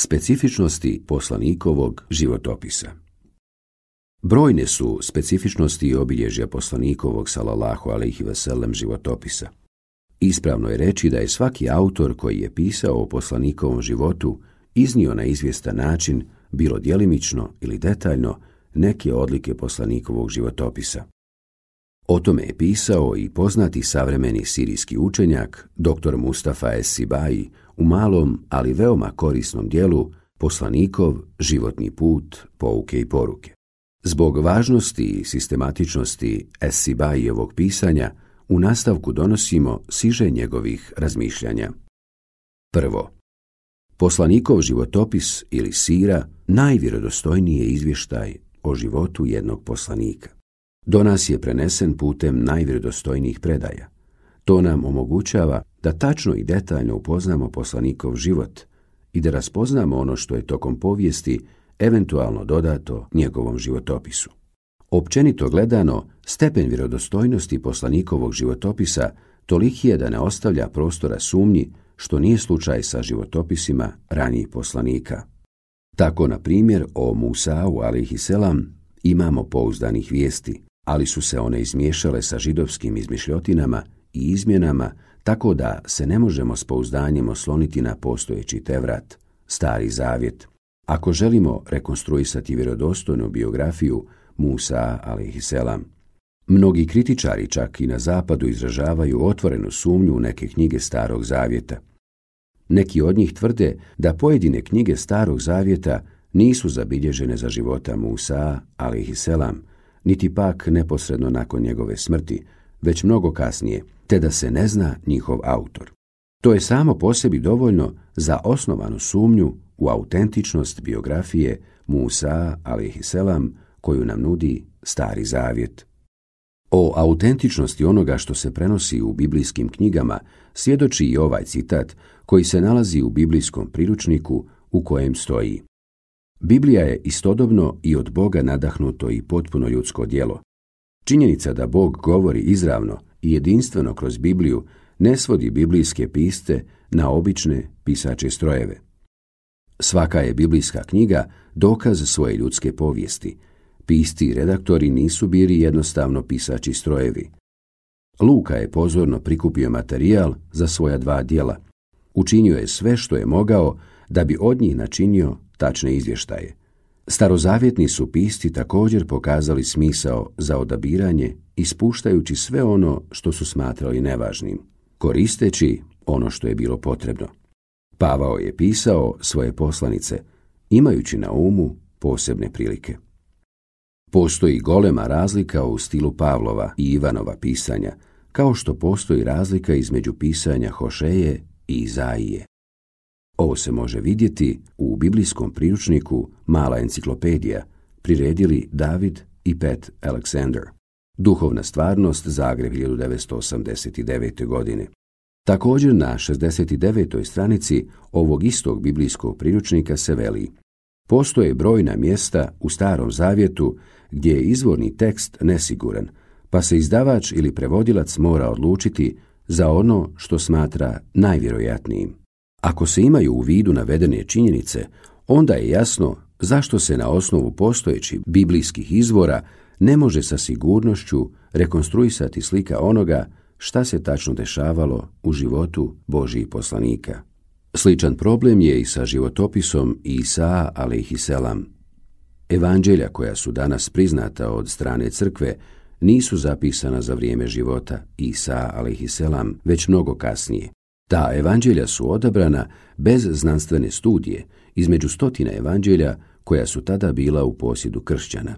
Specifičnosti poslanikovog životopisa Brojne su specifičnosti i obilježja poslanikovog salallahu alaihi veselem životopisa. Ispravno je reći da je svaki autor koji je pisao o poslanikovom životu iznio na izvjestan način, bilo djelimično ili detaljno, neke odlike poslanikovog životopisa. O tome je pisao i poznati savremeni sirijski učenjak, dr. Mustafa S. Sibai, u malom, ali veoma korisnom dijelu Poslanikov životni put, pouke i poruke. Zbog važnosti i sistematičnosti S. Sibaijevog pisanja, u nastavku donosimo siže njegovih razmišljanja. Prvo, poslanikov životopis ili sira najvjerodostojniji je izvještaj o životu jednog poslanika. Do nas je prenesen putem najvjerodostojnijih predaja. To nam omogućava da tačno i detaljno upoznamo poslanikov život i da raspoznamo ono što je tokom povijesti eventualno dodato njegovom životopisu. Općenito gledano, stepen vjerodostojnosti poslanikovog životopisa toliki je da ne ostavlja prostora sumnji, što nije slučaj sa životopisima ranijih poslanika. Tako, na primjer, o Musa'u selam imamo pouzdanih vijesti, ali su se one izmiješale sa židovskim izmišljotinama i izmjenama, tako da se ne možemo s pouzdanjem osloniti na postojeći tevrat, stari zavjet. Ako želimo rekonstruisati vjerodostojnu biografiju Musa a.s. Mnogi kritičari čak i na zapadu izražavaju otvorenu sumnju u neke knjige Starog Zavjeta. Neki od njih tvrde da pojedine knjige Starog Zavjeta nisu zabilježene za života Musa, a.s., niti pak neposredno nakon njegove smrti, već mnogo kasnije, te da se ne zna njihov autor. To je samo po sebi dovoljno za osnovanu sumnju u autentičnost biografije Musa, a.s., koju nam nudi Stari Zavjet. O autentičnosti onoga što se prenosi u biblijskim knjigama svjedoči i ovaj citat koji se nalazi u biblijskom priručniku u kojem stoji Biblija je istodobno i od Boga nadahnuto i potpuno ljudsko djelo. Činjenica da Bog govori izravno i jedinstveno kroz Bibliju ne svodi biblijske piste na obične pisače strojeve. Svaka je biblijska knjiga dokaz svoje ljudske povijesti. Pisti i redaktori nisu bili jednostavno pisači strojevi. Luka je pozorno prikupio materijal za svoja dva dijela. Učinio je sve što je mogao da bi od njih načinio tačne izvještaje. Starozavjetni su pisti također pokazali smisao za odabiranje, ispuštajući sve ono što su smatrali nevažnim, koristeći ono što je bilo potrebno. Pavao je pisao svoje poslanice, imajući na umu posebne prilike. Postoji golema razlika u stilu Pavlova i Ivanova pisanja, kao što postoji razlika između pisanja Hošeje i Izaije. Ovo se može vidjeti u biblijskom priručniku Mala enciklopedija, priredili David i Pet Alexander. Duhovna stvarnost Zagreb 1989. godine. Također na 69. stranici ovog istog biblijskog priručnika se veli Postoje brojna mjesta u Starom Zavjetu gdje je izvorni tekst nesiguran, pa se izdavač ili prevodilac mora odlučiti za ono što smatra najvjerojatnijim. Ako se imaju u vidu navedene činjenice, onda je jasno zašto se na osnovu postojećih biblijskih izvora ne može sa sigurnošću rekonstruisati slika onoga šta se tačno dešavalo u životu Božijih poslanika. Sličan problem je i sa životopisom Isa selam. Evanđelja koja su danas priznata od strane crkve nisu zapisana za vrijeme života Isa selam, već mnogo kasnije. Ta evanđelja su odabrana bez znanstvene studije između stotina evanđelja koja su tada bila u posjedu kršćana.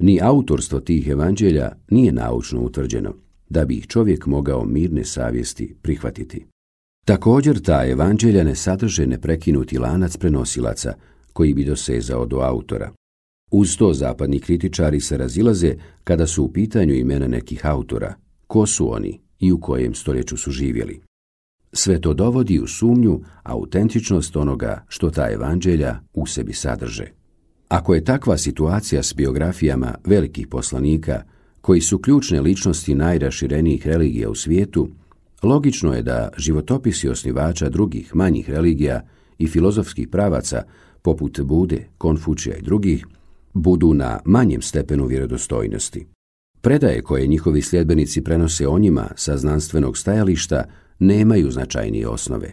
Ni autorstvo tih evanđelja nije naučno utvrđeno, da bi ih čovjek mogao mirne savjesti prihvatiti. Također ta evanđelja ne sadrže neprekinuti lanac prenosilaca koji bi dosezao do autora. Uz to zapadni kritičari se razilaze kada su u pitanju imena nekih autora, ko su oni i u kojem stoljeću su živjeli. Sve to dovodi u sumnju autentičnost onoga što ta evanđelja u sebi sadrže. Ako je takva situacija s biografijama velikih poslanika, koji su ključne ličnosti najraširenijih religija u svijetu, logično je da životopisi osnivača drugih manjih religija i filozofskih pravaca, poput Bude, Konfučija i drugih, budu na manjem stepenu vjerodostojnosti. Predaje koje njihovi sljedbenici prenose o njima sa znanstvenog stajališta nemaju značajnije osnove.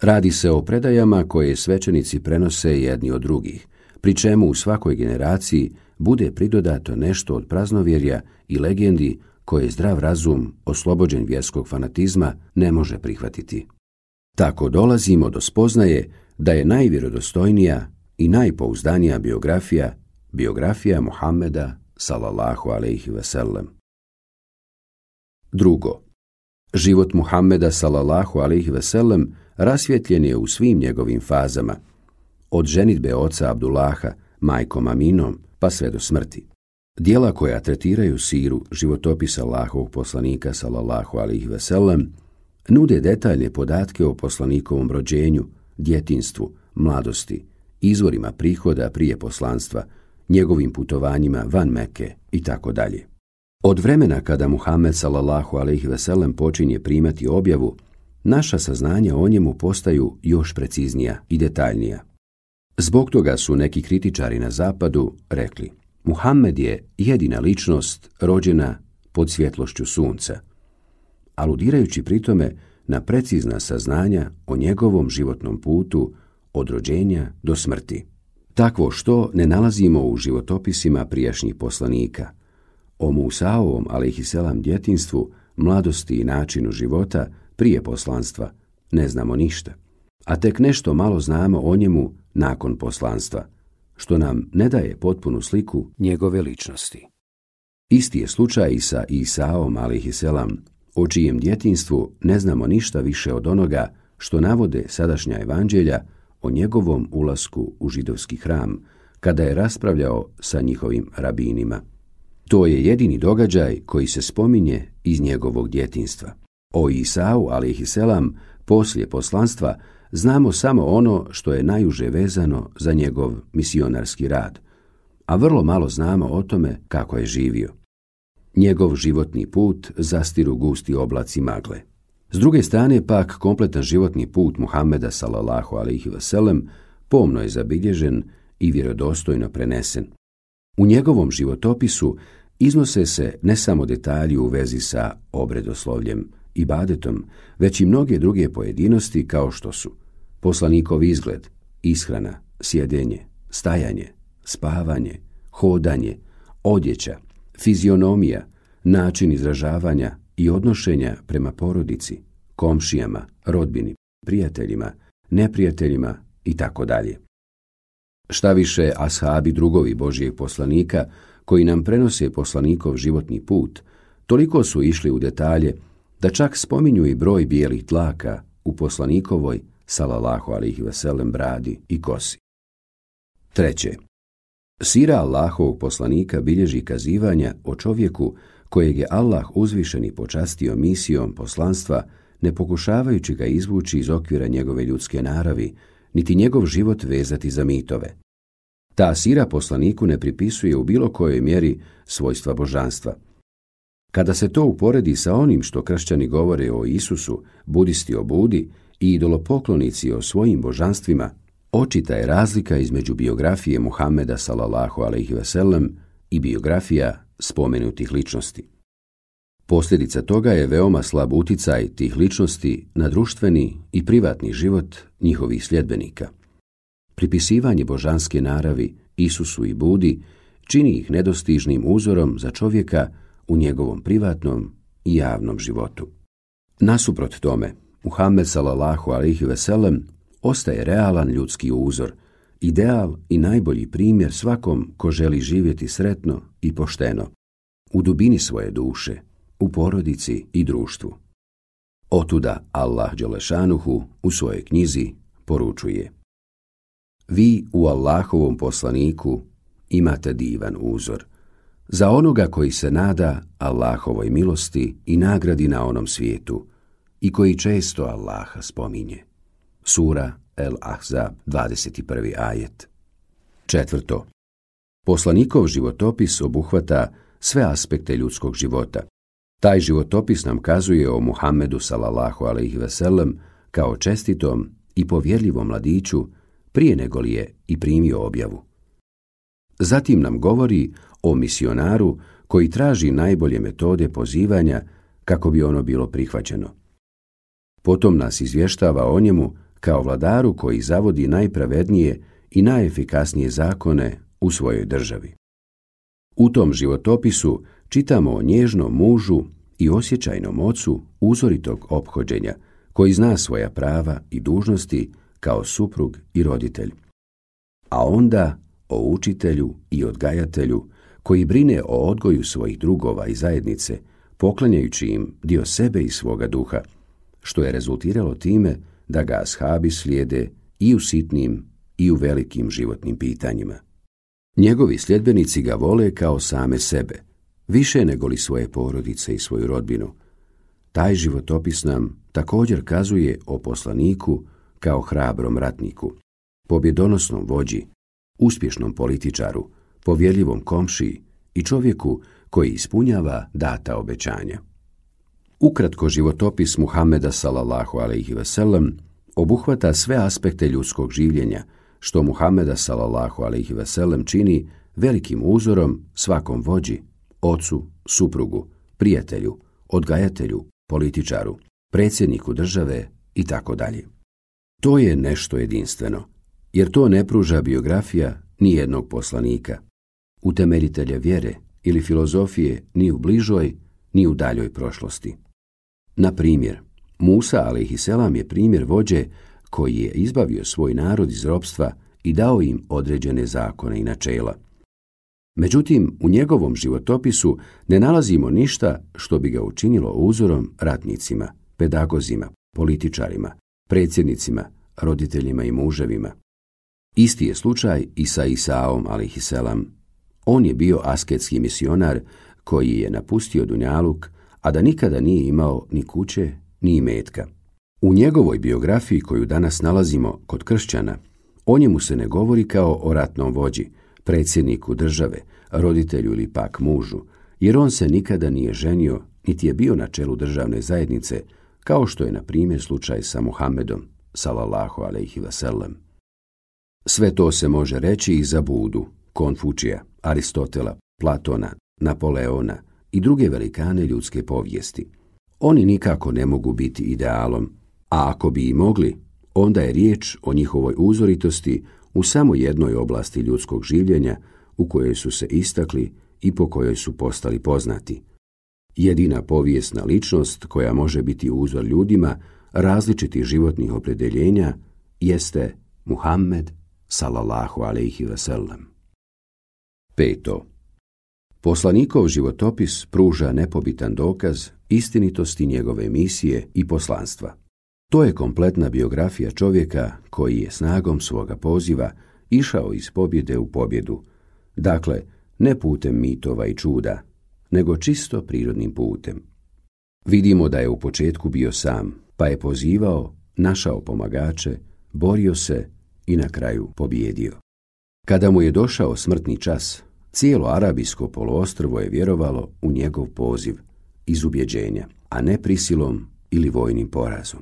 Radi se o predajama koje svećenici prenose jedni od drugih, pri čemu u svakoj generaciji bude pridodato nešto od praznovjerja i legendi koje zdrav razum, oslobođen vjerskog fanatizma, ne može prihvatiti. Tako dolazimo do spoznaje da je najvjerodostojnija i najpouzdanija biografija biografija Muhammeda sallallahu alejhi ve sellem. Drugo, život Muhammeda sallallahu alejhi ve sellem rasvjetljen je u svim njegovim fazama, od ženitbe oca Abdullaha, majkom Aminom, pa sve do smrti. Dijela koja tretiraju siru životopisa Allahovog poslanika sallallahu alejhi ve sellem nude detaljne podatke o poslanikovom rođenju, djetinstvu, mladosti, izvorima prihoda prije poslanstva, njegovim putovanjima van Meke i tako dalje. Od vremena kada Muhammed sallallahu alejhi ve sellem počinje primati objavu, naša saznanja o njemu postaju još preciznija i detaljnija. Zbog toga su neki kritičari na zapadu rekli Muhammed je jedina ličnost rođena pod svjetlošću sunca, aludirajući pritome na precizna saznanja o njegovom životnom putu od rođenja do smrti. Takvo što ne nalazimo u životopisima prijašnjih poslanika. O Musaovom, selam djetinstvu, mladosti i načinu života prije poslanstva ne znamo ništa. A tek nešto malo znamo o njemu nakon poslanstva, što nam ne daje potpunu sliku njegove ličnosti. Isti je slučaj i sa Isaom, selam, o čijem djetinstvu ne znamo ništa više od onoga što navode sadašnja evanđelja o njegovom ulasku u židovski hram, kada je raspravljao sa njihovim rabinima. To je jedini događaj koji se spominje iz njegovog djetinstva. O Isau, selam, poslije poslanstva, znamo samo ono što je najuže vezano za njegov misionarski rad, a vrlo malo znamo o tome kako je živio. Njegov životni put zastiru gusti oblaci magle. S druge strane pak kompletan životni put Muhammeda sallallahu alaihi wasallam pomno je zabilježen i vjerodostojno prenesen. U njegovom životopisu iznose se ne samo detalji u vezi sa obredoslovljem i badetom, već i mnoge druge pojedinosti kao što su poslanikov izgled, ishrana, sjedenje, stajanje, spavanje, hodanje, odjeća, fizionomija, način izražavanja i odnošenja prema porodici, komšijama, rodbini, prijateljima, neprijateljima i tako dalje. Šta više, ashabi drugovi Božijeg poslanika, koji nam prenose poslanikov životni put, toliko su išli u detalje da čak spominju i broj bijelih tlaka u poslanikovoj, salallahu alihi veselem, bradi i kosi. Treće. Sira Allahovog poslanika bilježi kazivanja o čovjeku kojeg je Allah uzvišeni počastio misijom poslanstva, ne pokušavajući ga izvući iz okvira njegove ljudske naravi, niti njegov život vezati za mitove. Ta sira poslaniku ne pripisuje u bilo kojoj mjeri svojstva božanstva. Kada se to uporedi sa onim što kršćani govore o Isusu, budisti o Budi i idolopoklonici o svojim božanstvima, očita je razlika između biografije Muhammeda sallallahu alaihi i biografija spomenutih ličnosti. Posljedica toga je veoma slab uticaj tih ličnosti na društveni i privatni život njihovih sljedbenika. Pripisivanje božanske naravi Isusu i Budi čini ih nedostižnim uzorom za čovjeka u njegovom privatnom i javnom životu. Nasuprot tome, Muhammed sallallahu alaihi veselem ostaje realan ljudski uzor, ideal i najbolji primjer svakom ko želi živjeti sretno i pošteno, u dubini svoje duše, u porodici i društvu. Otuda Allah Đelešanuhu u svojoj knjizi poručuje Vi u Allahovom poslaniku imate divan uzor, za onoga koji se nada Allahovoj milosti i nagradi na onom svijetu i koji često Allaha spominje. Sura El Ahzab, 21. ajet. Četvrto. Poslanikov životopis obuhvata sve aspekte ljudskog života. Taj životopis nam kazuje o Muhammedu sallallahu alaihi sellem kao čestitom i povjerljivom mladiću prije nego li je i primio objavu. Zatim nam govori o misionaru koji traži najbolje metode pozivanja kako bi ono bilo prihvaćeno. Potom nas izvještava o njemu kao vladaru koji zavodi najpravednije i najefikasnije zakone u svojoj državi. U tom životopisu čitamo o nježnom mužu i osjećajnom ocu uzoritog ophođenja, koji zna svoja prava i dužnosti kao suprug i roditelj. A onda o učitelju i odgajatelju koji brine o odgoju svojih drugova i zajednice, poklanjajući im dio sebe i svoga duha, što je rezultiralo time da ga ashabi slijede i u sitnim i u velikim životnim pitanjima. Njegovi sljedbenici ga vole kao same sebe, više nego li svoje porodice i svoju rodbinu. Taj životopis nam također kazuje o poslaniku kao hrabrom ratniku, pobjedonosnom vođi, uspješnom političaru, povjerljivom komšiji i čovjeku koji ispunjava data obećanja. Ukratko životopis Muhameda sallallahu alejhi ve sellem obuhvata sve aspekte ljudskog življenja, što Muhameda sallallahu alejhi ve sellem čini velikim uzorom svakom vođi, ocu, suprugu, prijatelju, odgajatelju, političaru, predsjedniku države i tako dalje. To je nešto jedinstveno, jer to ne pruža biografija ni jednog poslanika, utemeljitelja vjere ili filozofije ni u bližoj, ni u daljoj prošlosti. Na primjer, Musa a.s. je primjer vođe koji je izbavio svoj narod iz ropstva i dao im određene zakone i načela. Međutim, u njegovom životopisu ne nalazimo ništa što bi ga učinilo uzorom ratnicima, pedagozima, političarima, predsjednicima, roditeljima i muževima. Isti je slučaj i sa Isaom a.s. On je bio asketski misionar koji je napustio Dunjaluk, a da nikada nije imao ni kuće, ni imetka. U njegovoj biografiji koju danas nalazimo kod kršćana, o njemu se ne govori kao o ratnom vođi, predsjedniku države, roditelju ili pak mužu, jer on se nikada nije ženio, niti je bio na čelu državne zajednice, kao što je na primjer slučaj sa Muhammedom, salallahu alaihi vasallam. Sve to se može reći i za Budu, Konfučija, Aristotela, Platona, Napoleona i druge velikane ljudske povijesti. Oni nikako ne mogu biti idealom, a ako bi i mogli, onda je riječ o njihovoj uzoritosti u samo jednoj oblasti ljudskog življenja u kojoj su se istakli i po kojoj su postali poznati. Jedina povijesna ličnost koja može biti uzor ljudima različitih životnih opredeljenja jeste Muhammed sallallahu alaihi wasallam. Peto. Poslanikov životopis pruža nepobitan dokaz istinitosti njegove misije i poslanstva. To je kompletna biografija čovjeka koji je snagom svoga poziva išao iz pobjede u pobjedu, dakle, ne putem mitova i čuda, nego čisto prirodnim putem. Vidimo da je u početku bio sam, pa je pozivao, našao pomagače, borio se i na kraju pobjedio. Kada mu je došao smrtni čas, cijelo arabijsko poluostrvo je vjerovalo u njegov poziv iz ubjeđenja, a ne prisilom ili vojnim porazom.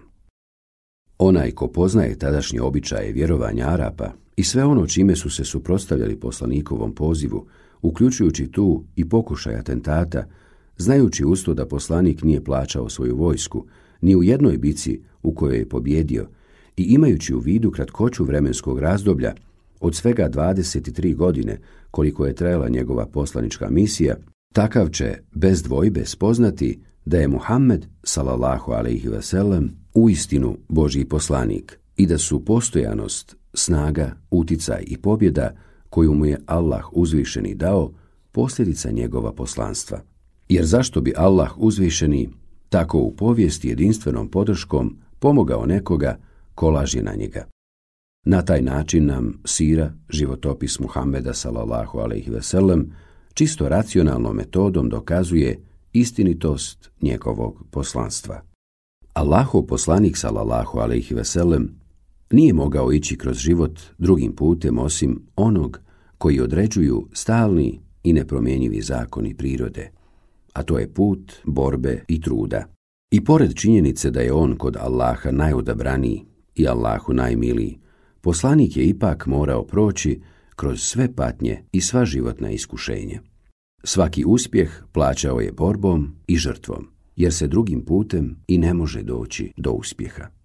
Onaj ko poznaje tadašnje običaje vjerovanja Arapa i sve ono čime su se suprotstavljali poslanikovom pozivu, uključujući tu i pokušaj atentata, znajući usto da poslanik nije plaćao svoju vojsku, ni u jednoj bici u kojoj je pobjedio, i imajući u vidu kratkoću vremenskog razdoblja, od svega 23 godine koliko je trajala njegova poslanička misija, takav će bez dvojbe spoznati da je Muhammed sallallahu alejhi ve sellem uistinu Božji poslanik i da su postojanost, snaga, uticaj i pobjeda koju mu je Allah uzvišeni dao posljedica njegova poslanstva. Jer zašto bi Allah uzvišeni tako u povijesti jedinstvenom podrškom pomogao nekoga ko laži na njega? Na taj način nam sira, životopis Muhammeda sallallahu alejhi ve sellem, čisto racionalnom metodom dokazuje istinitost njegovog poslanstva. Allahov poslanik sallallahu alejhi ve sellem nije mogao ići kroz život drugim putem osim onog koji određuju stalni i nepromjenjivi zakoni prirode, a to je put borbe i truda. I pored činjenice da je on kod Allaha najodabraniji i Allahu najmiliji, poslanik je ipak morao proći kroz sve patnje i sva životna iskušenja. Svaki uspjeh plaćao je borbom i žrtvom, jer se drugim putem i ne može doći do uspjeha.